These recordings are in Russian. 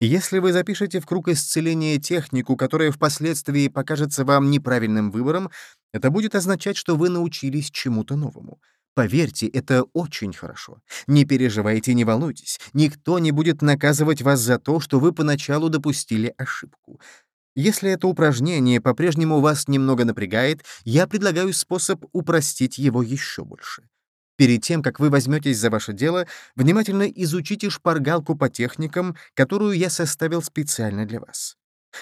Если вы запишете в круг исцеления технику, которая впоследствии покажется вам неправильным выбором, это будет означать, что вы научились чему-то новому. Поверьте, это очень хорошо. Не переживайте, не волнуйтесь. Никто не будет наказывать вас за то, что вы поначалу допустили ошибку. Если это упражнение по-прежнему вас немного напрягает, я предлагаю способ упростить его еще больше. Перед тем, как вы возьметесь за ваше дело, внимательно изучите шпаргалку по техникам, которую я составил специально для вас.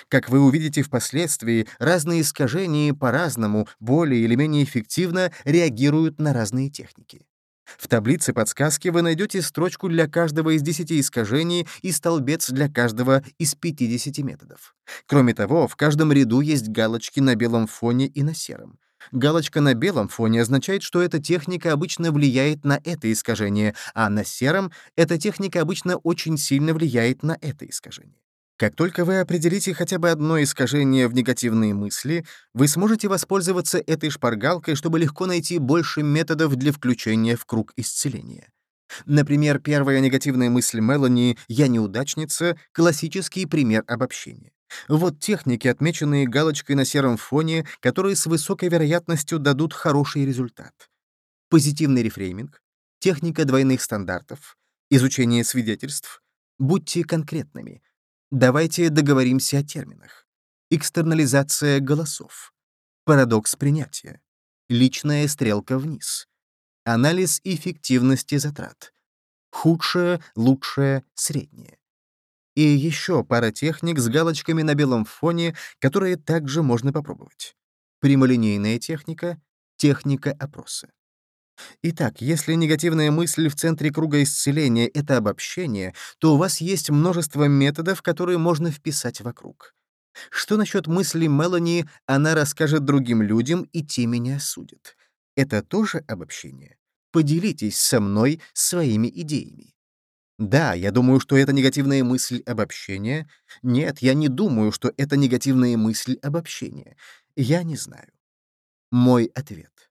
Как вы увидите впоследствии, разные искажения по-разному, более или менее эффективно реагируют на разные техники. В таблице подсказки вы найдете строчку для каждого из 10 искажений и столбец для каждого из 50 методов. Кроме того, в каждом ряду есть галочки на белом фоне и на сером. Галочка на белом фоне означает, что эта техника обычно влияет на это искажение, а на сером эта техника обычно очень сильно влияет на это искажение. Как только вы определите хотя бы одно искажение в негативные мысли, вы сможете воспользоваться этой шпаргалкой, чтобы легко найти больше методов для включения в круг исцеления. Например, первая негативная мысль Мелани «я неудачница» — классический пример обобщения. Вот техники, отмеченные галочкой на сером фоне, которые с высокой вероятностью дадут хороший результат. Позитивный рефрейминг, техника двойных стандартов, изучение свидетельств. Будьте конкретными — Давайте договоримся о терминах. Экстернализация голосов. Парадокс принятия. Личная стрелка вниз. Анализ эффективности затрат. Худшее, лучшее, среднее. И еще пара техник с галочками на белом фоне, которые также можно попробовать. Прямолинейная техника, техника опроса. Итак, если негативная мысль в центре круга исцеления — это обобщение, то у вас есть множество методов, которые можно вписать вокруг. Что насчет мысли Мелани «она расскажет другим людям, и те меня судят»? Это тоже обобщение? Поделитесь со мной своими идеями. Да, я думаю, что это негативная мысль обобщения. Нет, я не думаю, что это негативная мысль обобщения. Я не знаю. Мой ответ.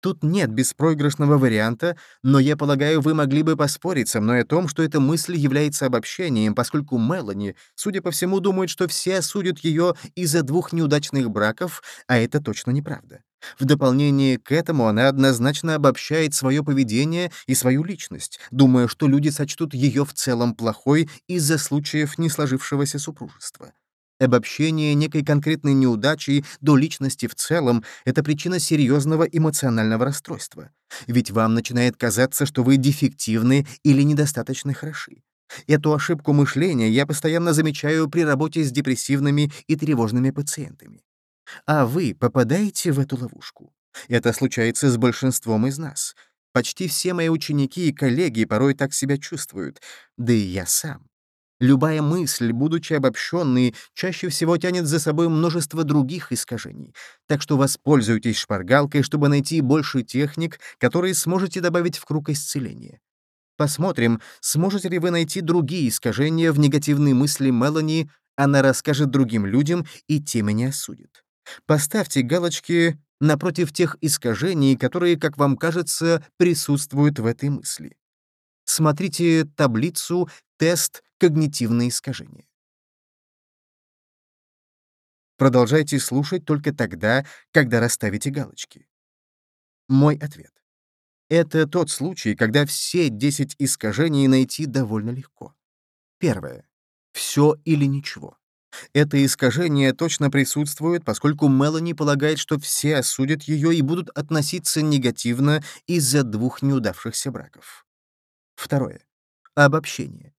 Тут нет беспроигрышного варианта, но я полагаю, вы могли бы поспорить со мной о том, что эта мысль является обобщением, поскольку Мелани, судя по всему, думает, что все осудят ее из-за двух неудачных браков, а это точно неправда. В дополнение к этому она однозначно обобщает свое поведение и свою личность, думая, что люди сочтут ее в целом плохой из-за случаев несложившегося супружества. Обобщение некой конкретной неудачи до личности в целом — это причина серьезного эмоционального расстройства. Ведь вам начинает казаться, что вы дефективны или недостаточно хороши. Эту ошибку мышления я постоянно замечаю при работе с депрессивными и тревожными пациентами. А вы попадаете в эту ловушку? Это случается с большинством из нас. Почти все мои ученики и коллеги порой так себя чувствуют, да и я сам. Любая мысль, будучи обобщенной, чаще всего тянет за собой множество других искажений, так что воспользуйтесь шпаргалкой, чтобы найти больше техник, которые сможете добавить в круг исцеления. Посмотрим, сможете ли вы найти другие искажения в негативной мысли Мелани, она расскажет другим людям, и те меня осудят. Поставьте галочки напротив тех искажений, которые, как вам кажется, присутствуют в этой мысли. Смотрите таблицу «Тест когнитивные искажения. Продолжайте слушать только тогда, когда расставите галочки. Мой ответ. Это тот случай, когда все 10 искажений найти довольно легко. Первое. Все или ничего. Это искажение точно присутствует, поскольку Мелани полагает, что все осудят ее и будут относиться негативно из-за двух неудавшихся браков. Второе. Обобщение.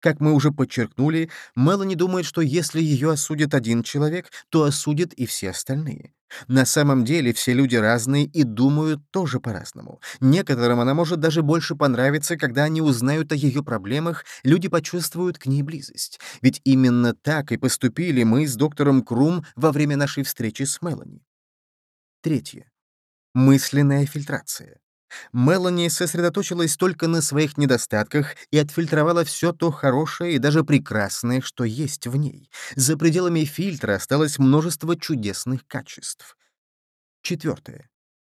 Как мы уже подчеркнули, Мелани думает, что если ее осудит один человек, то осудит и все остальные. На самом деле все люди разные и думают тоже по-разному. Некоторым она может даже больше понравиться, когда они узнают о ее проблемах, люди почувствуют к ней близость. Ведь именно так и поступили мы с доктором Крум во время нашей встречи с Мелани. Третье. Мысленная фильтрация. Мелани сосредоточилась только на своих недостатках и отфильтровала все то хорошее и даже прекрасное, что есть в ней. За пределами фильтра осталось множество чудесных качеств. Четвертое.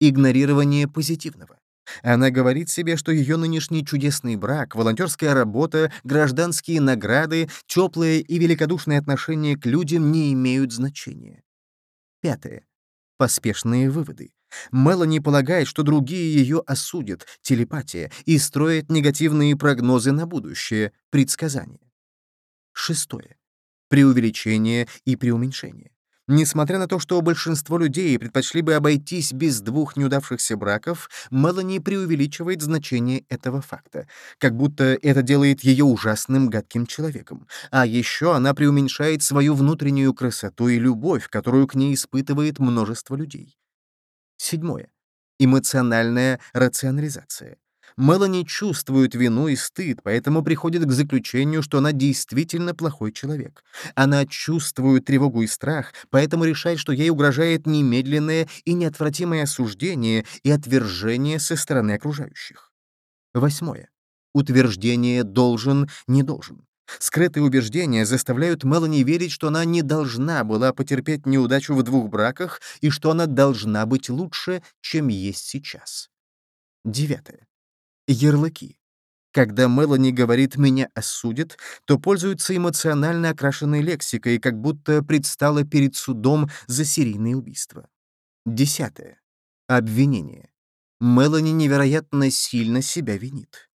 Игнорирование позитивного. Она говорит себе, что ее нынешний чудесный брак, волонтерская работа, гражданские награды, теплые и великодушные отношения к людям не имеют значения. Пятое. Поспешные выводы. Мелани полагает, что другие ее осудят, телепатия, и строит негативные прогнозы на будущее, предсказания. Шестое. Преувеличение и преуменьшение. Несмотря на то, что большинство людей предпочли бы обойтись без двух неудавшихся браков, Мелани преувеличивает значение этого факта, как будто это делает ее ужасным гадким человеком. А еще она преуменьшает свою внутреннюю красоту и любовь, которую к ней испытывает множество людей. Седьмое. Эмоциональная рационализация. Мелани чувствует вину и стыд, поэтому приходит к заключению, что она действительно плохой человек. Она чувствует тревогу и страх, поэтому решает, что ей угрожает немедленное и неотвратимое осуждение и отвержение со стороны окружающих. Восьмое. Утверждение «должен», «не должен». Скрытые убеждения заставляют Мелани верить, что она не должна была потерпеть неудачу в двух браках и что она должна быть лучше, чем есть сейчас. Девятое. Ярлыки. Когда Мелани говорит «меня осудят», то пользуется эмоционально окрашенной лексикой, как будто предстала перед судом за серийное убийство. Десятое. Обвинение. Мелани невероятно сильно себя винит.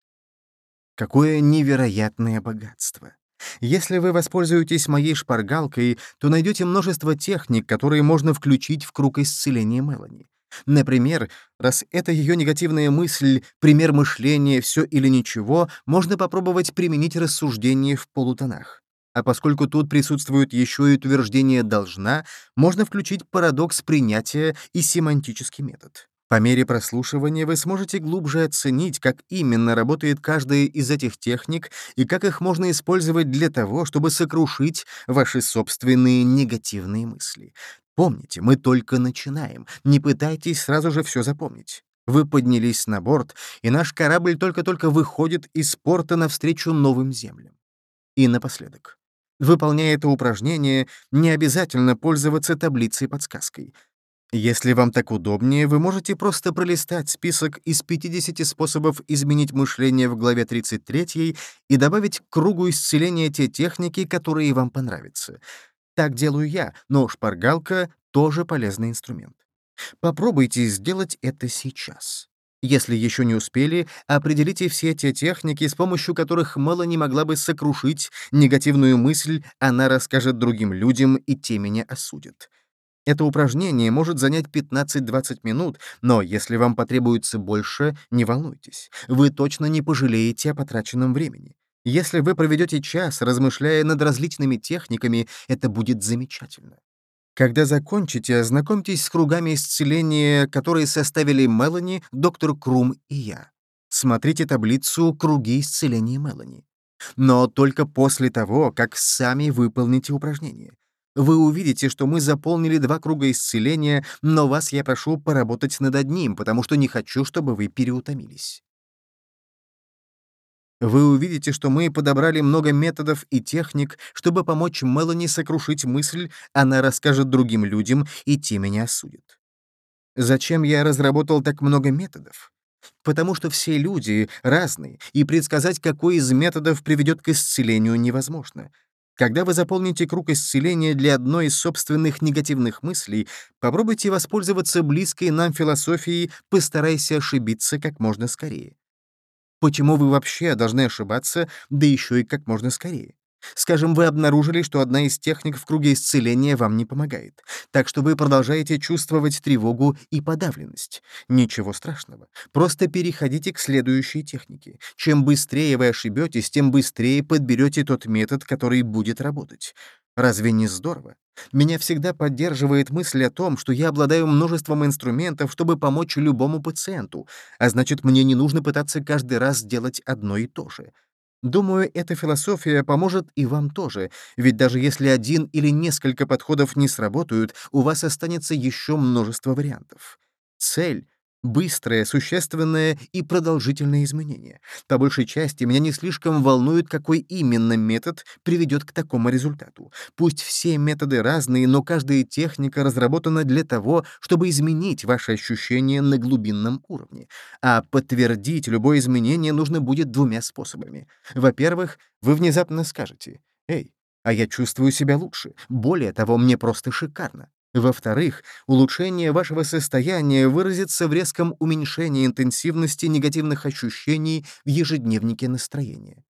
Какое невероятное богатство! Если вы воспользуетесь моей шпаргалкой, то найдете множество техник, которые можно включить в круг исцеления Мелани. Например, раз это ее негативная мысль, пример мышления «все или ничего», можно попробовать применить рассуждение в полутонах. А поскольку тут присутствует еще и утверждение «должна», можно включить парадокс принятия и семантический метод. По мере прослушивания вы сможете глубже оценить, как именно работает каждая из этих техник и как их можно использовать для того, чтобы сокрушить ваши собственные негативные мысли. Помните, мы только начинаем. Не пытайтесь сразу же все запомнить. Вы поднялись на борт, и наш корабль только-только выходит из порта навстречу новым землям. И напоследок. Выполняя это упражнение, не обязательно пользоваться таблицей-подсказкой. Если вам так удобнее, вы можете просто пролистать список из 50 способов изменить мышление в главе 33 и добавить к кругу исцеления те техники, которые вам понравятся. Так делаю я, но шпаргалка — тоже полезный инструмент. Попробуйте сделать это сейчас. Если еще не успели, определите все те техники, с помощью которых Мэла не могла бы сокрушить негативную мысль, она расскажет другим людям, и те меня осудят. Это упражнение может занять 15-20 минут, но если вам потребуется больше, не волнуйтесь. Вы точно не пожалеете о потраченном времени. Если вы проведете час, размышляя над различными техниками, это будет замечательно. Когда закончите, ознакомьтесь с кругами исцеления, которые составили Мелани, доктор Крум и я. Смотрите таблицу «Круги исцеления Мелани». Но только после того, как сами выполните упражнение. Вы увидите, что мы заполнили два круга исцеления, но вас я прошу поработать над одним, потому что не хочу, чтобы вы переутомились. Вы увидите, что мы подобрали много методов и техник, чтобы помочь Мелани сокрушить мысль, она расскажет другим людям, и те меня осудят. Зачем я разработал так много методов? Потому что все люди разные, и предсказать, какой из методов приведет к исцелению, невозможно. Когда вы заполните круг исцеления для одной из собственных негативных мыслей, попробуйте воспользоваться близкой нам философией «постарайся ошибиться как можно скорее». Почему вы вообще должны ошибаться, да еще и как можно скорее? Скажем, вы обнаружили, что одна из техник в круге исцеления вам не помогает, так что вы продолжаете чувствовать тревогу и подавленность. Ничего страшного. Просто переходите к следующей технике. Чем быстрее вы ошибетесь, тем быстрее подберете тот метод, который будет работать. Разве не здорово? Меня всегда поддерживает мысль о том, что я обладаю множеством инструментов, чтобы помочь любому пациенту, а значит, мне не нужно пытаться каждый раз делать одно и то же. Думаю, эта философия поможет и вам тоже, ведь даже если один или несколько подходов не сработают, у вас останется еще множество вариантов. Цель — быстрое, существенное и продолжительное изменение. По большей части меня не слишком волнует, какой именно метод приведет к такому результату. Пусть все методы разные, но каждая техника разработана для того, чтобы изменить ваши ощущения на глубинном уровне. А подтвердить любое изменение нужно будет двумя способами. Во-первых, вы внезапно скажете «Эй, а я чувствую себя лучше. Более того, мне просто шикарно. Во-вторых, улучшение вашего состояния выразится в резком уменьшении интенсивности негативных ощущений в ежедневнике настроения.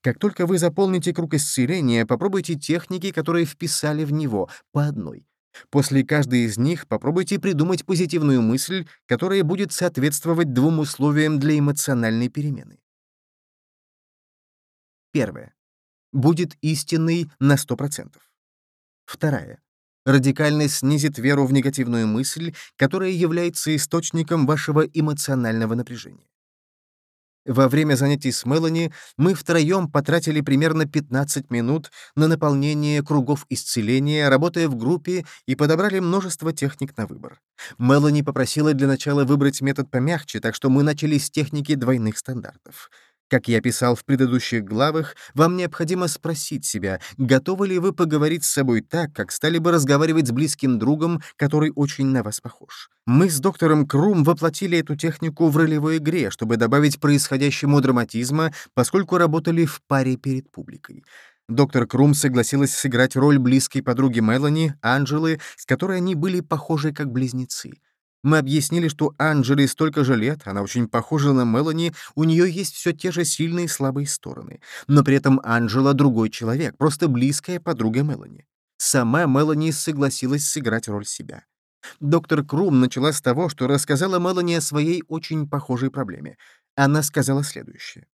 Как только вы заполните круг исцеления, попробуйте техники, которые вписали в него, по одной. После каждой из них попробуйте придумать позитивную мысль, которая будет соответствовать двум условиям для эмоциональной перемены. Первое. Будет истинный на 100%. Вторая радикально снизит веру в негативную мысль, которая является источником вашего эмоционального напряжения. Во время занятий с Мелани мы втроем потратили примерно 15 минут на наполнение кругов исцеления, работая в группе, и подобрали множество техник на выбор. Мелани попросила для начала выбрать метод помягче, так что мы начали с техники двойных стандартов — как я писал в предыдущих главах, вам необходимо спросить себя, готовы ли вы поговорить с собой так, как стали бы разговаривать с близким другом, который очень на вас похож. Мы с доктором Крум воплотили эту технику в ролевой игре, чтобы добавить происходящему драматизма, поскольку работали в паре перед публикой. Доктор Крум согласилась сыграть роль близкой подруги Мелани, Анджелы, с которой они были похожи как близнецы. Мы объяснили, что Анджели столько же лет, она очень похожа на Мелани, у нее есть все те же сильные и слабые стороны. Но при этом Анджела — другой человек, просто близкая подруга Мелани. Сама Мелани согласилась сыграть роль себя. Доктор Крум начала с того, что рассказала Мелани о своей очень похожей проблеме. Она сказала следующее.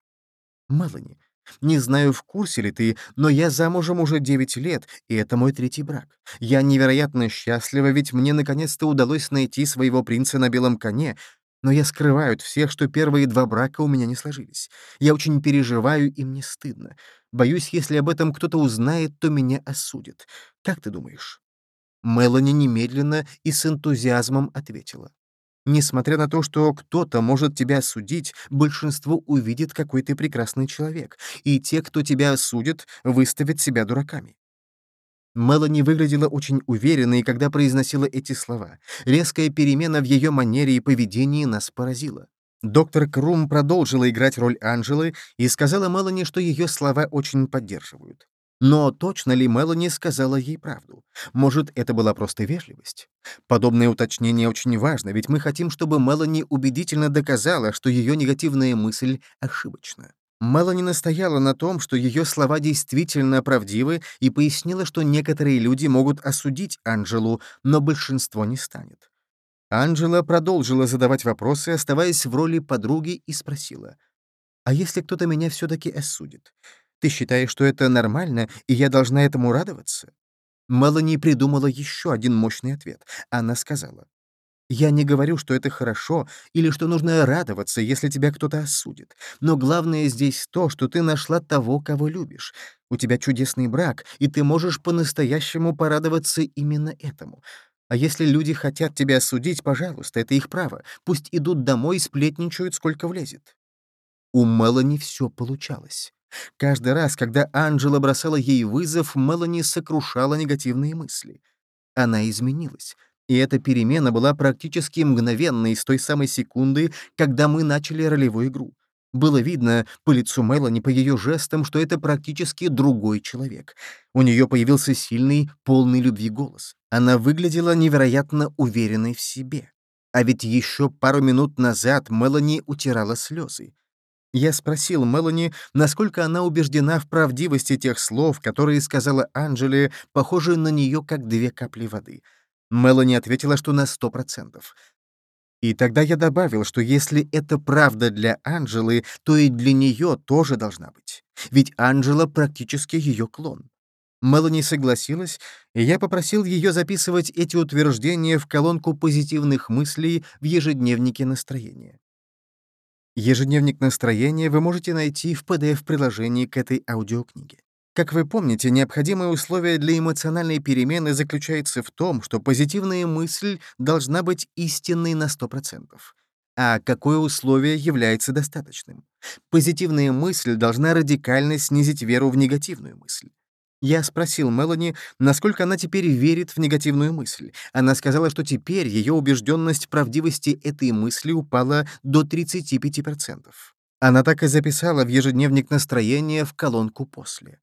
«Мелани, не знаю, в курсе ли ты, но я замужем уже 9 лет, и это мой третий брак. Я невероятно счастлива, ведь мне наконец-то удалось найти своего принца на белом коне, но я скрываю от всех, что первые два брака у меня не сложились. Я очень переживаю, и мне стыдно. Боюсь, если об этом кто-то узнает, то меня осудят. Как ты думаешь?» Мелани немедленно и с энтузиазмом ответила. Несмотря на то, что кто-то может тебя осудить, большинство увидит, какой ты прекрасный человек, и те, кто тебя осудит, выставят себя дураками. Мелани выглядела очень уверенной, когда произносила эти слова. Резкая перемена в ее манере и поведении нас поразила. Доктор Крум продолжила играть роль Анжелы и сказала Мелани, что ее слова очень поддерживают. Но точно ли Мелани сказала ей правду? Может, это была просто вежливость? Подобное уточнение очень важно, ведь мы хотим, чтобы Мелани убедительно доказала, что ее негативная мысль ошибочна. Мелани настояла на том, что ее слова действительно правдивы, и пояснила, что некоторые люди могут осудить Анджелу, но большинство не станет. Анджела продолжила задавать вопросы, оставаясь в роли подруги, и спросила, «А если кто-то меня все-таки осудит? Ты считаешь, что это нормально, и я должна этому радоваться?» Мелани придумала еще один мощный ответ. Она сказала, «Я не говорю, что это хорошо или что нужно радоваться, если тебя кто-то осудит. Но главное здесь то, что ты нашла того, кого любишь. У тебя чудесный брак, и ты можешь по-настоящему порадоваться именно этому. А если люди хотят тебя осудить, пожалуйста, это их право. Пусть идут домой и сплетничают, сколько влезет». У Мелани все получалось. Каждый раз, когда Анджела бросала ей вызов, Мелани сокрушала негативные мысли. Она изменилась. И эта перемена была практически мгновенной с той самой секунды, когда мы начали ролевую игру. Было видно по лицу Мелани, по ее жестам, что это практически другой человек. У нее появился сильный, полный любви голос. Она выглядела невероятно уверенной в себе. А ведь еще пару минут назад Мелани утирала слезы. Я спросил Мелани, насколько она убеждена в правдивости тех слов, которые сказала Анжеле, похожие на нее как две капли воды. Мелани ответила, что на сто процентов. И тогда я добавил, что если это правда для Анжелы, то и для нее тоже должна быть. Ведь Анжела практически ее клон. Мелани согласилась, и я попросил ее записывать эти утверждения в колонку позитивных мыслей в ежедневнике настроения. Ежедневник настроения вы можете найти в PDF-приложении к этой аудиокниге. Как вы помните, необходимое условие для эмоциональной перемены заключается в том, что позитивная мысль должна быть истинной на 100%. а какое условие является достаточным. Позитивная мысль должна радикально снизить веру в негативную мысль. Я спросил Мелани, насколько она теперь верит в негативную мысль. Она сказала, что теперь ее убежденность в правдивости этой мысли упала до 35%. Она так и записала в ежедневник настроения в колонку «После».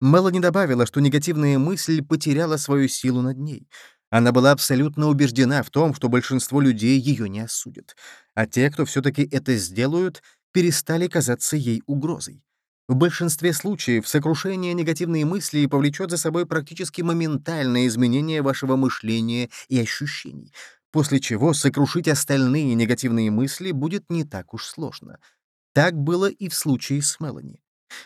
Мелани добавила, что негативная мысль потеряла свою силу над ней. Она была абсолютно убеждена в том, что большинство людей ее не осудят, а те, кто все-таки это сделают, перестали казаться ей угрозой. В большинстве случаев сокрушение негативной мысли повлечет за собой практически моментальное изменение вашего мышления и ощущений, после чего сокрушить остальные негативные мысли будет не так уж сложно. Так было и в случае с Мелани.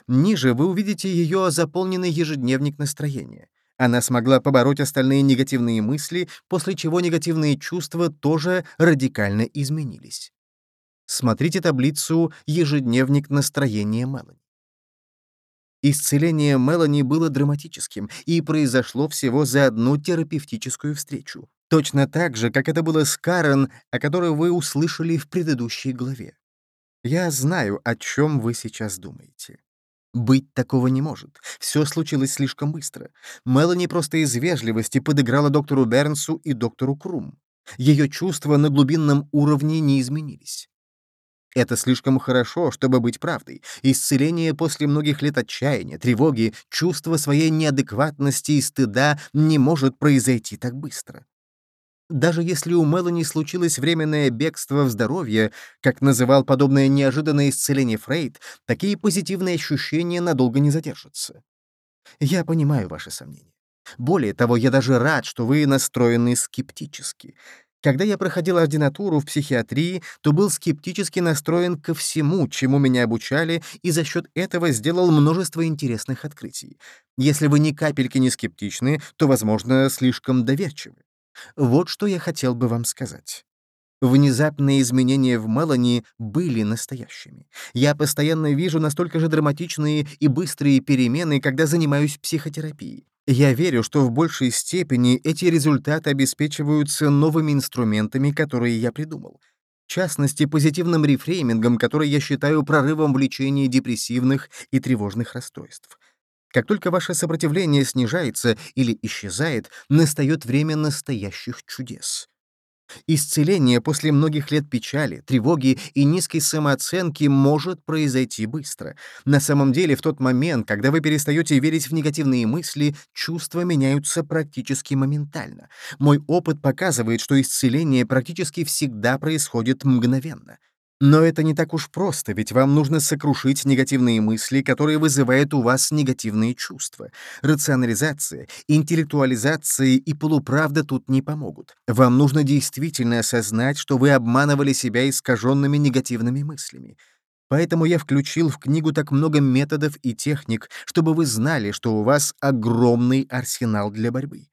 Ниже вы увидите ее заполненный ежедневник настроения. Она смогла побороть остальные негативные мысли, после чего негативные чувства тоже радикально изменились. Смотрите таблицу «Ежедневник настроения Мелани». Исцеление Мелани было драматическим и произошло всего за одну терапевтическую встречу. Точно так же, как это было с Карен, о которой вы услышали в предыдущей главе. Я знаю, о чем вы сейчас думаете. Быть такого не может. Все случилось слишком быстро. Мелани просто из вежливости подыграла доктору Бернсу и доктору Крум. Ее чувства на глубинном уровне не изменились. Это слишком хорошо, чтобы быть правдой. Исцеление после многих лет отчаяния, тревоги, чувства своей неадекватности и стыда не может произойти так быстро. Даже если у Мелани случилось временное бегство в здоровье, как называл подобное неожиданное исцеление Фрейд, такие позитивные ощущения надолго не задержатся. Я понимаю ваши сомнения. Более того, я даже рад, что вы настроены скептически. Когда я проходил ординатуру в психиатрии, то был скептически настроен ко всему, чему меня обучали, и за счет этого сделал множество интересных открытий. Если вы ни капельки не скептичны, то, возможно, слишком доверчивы. Вот что я хотел бы вам сказать. Внезапные изменения в Мелани были настоящими. Я постоянно вижу настолько же драматичные и быстрые перемены, когда занимаюсь психотерапией. Я верю, что в большей степени эти результаты обеспечиваются новыми инструментами, которые я придумал. В частности, позитивным рефреймингом, который я считаю прорывом в лечении депрессивных и тревожных расстройств. Как только ваше сопротивление снижается или исчезает, настает время настоящих чудес. Исцеление после многих лет печали, тревоги и низкой самооценки может произойти быстро. На самом деле, в тот момент, когда вы перестаете верить в негативные мысли, чувства меняются практически моментально. Мой опыт показывает, что исцеление практически всегда происходит мгновенно. Но это не так уж просто, ведь вам нужно сокрушить негативные мысли, которые вызывают у вас негативные чувства. Рационализация, интеллектуализация и полуправда тут не помогут. Вам нужно действительно осознать, что вы обманывали себя искаженными негативными мыслями. Поэтому я включил в книгу так много методов и техник, чтобы вы знали, что у вас огромный арсенал для борьбы.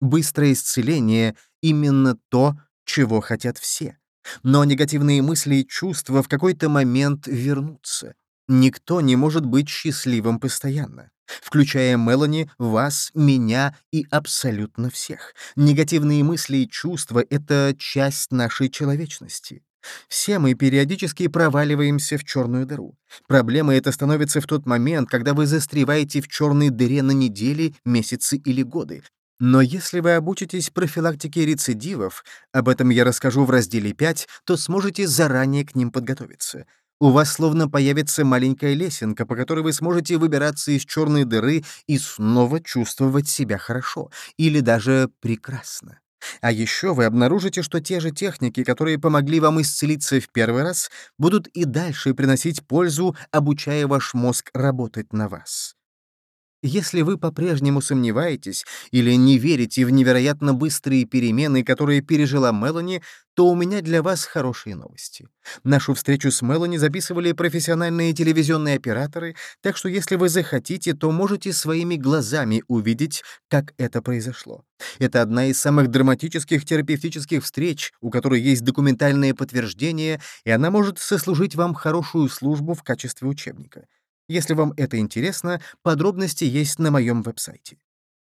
Быстрое исцеление — именно то, чего хотят все. Но негативные мысли и чувства в какой-то момент вернутся. Никто не может быть счастливым постоянно. Включая Мелани, вас, меня и абсолютно всех. Негативные мысли и чувства — это часть нашей человечности. Все мы периодически проваливаемся в черную дыру. Проблема эта становится в тот момент, когда вы застреваете в черной дыре на недели, месяцы или годы, но если вы обучитесь профилактике рецидивов, об этом я расскажу в разделе 5, то сможете заранее к ним подготовиться. У вас словно появится маленькая лесенка, по которой вы сможете выбираться из черной дыры и снова чувствовать себя хорошо или даже прекрасно. А еще вы обнаружите, что те же техники, которые помогли вам исцелиться в первый раз, будут и дальше приносить пользу, обучая ваш мозг работать на вас. Если вы по-прежнему сомневаетесь или не верите в невероятно быстрые перемены, которые пережила Мелани, то у меня для вас хорошие новости. Нашу встречу с Мелани записывали профессиональные телевизионные операторы, так что если вы захотите, то можете своими глазами увидеть, как это произошло. Это одна из самых драматических терапевтических встреч, у которой есть документальное подтверждение, и она может сослужить вам хорошую службу в качестве учебника. Если вам это интересно, подробности есть на моем веб-сайте.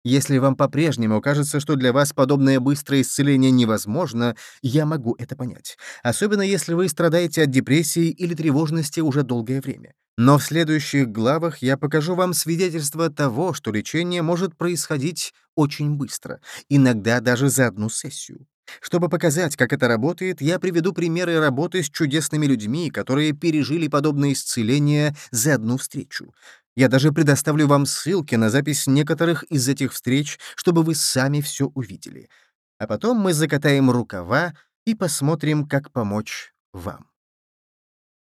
Если вам по-прежнему кажется, что для вас подобное быстрое исцеление невозможно, я могу это понять. Особенно если вы страдаете от депрессии или тревожности уже долгое время. Но в следующих главах я покажу вам свидетельство того, что лечение может происходить очень быстро, иногда даже за одну сессию. Чтобы показать, как это работает, я приведу примеры работы с чудесными людьми, которые пережили подобное исцеление за одну встречу. Я даже предоставлю вам ссылки на запись некоторых из этих встреч, чтобы вы сами все увидели. А потом мы закатаем рукава и посмотрим, как помочь вам.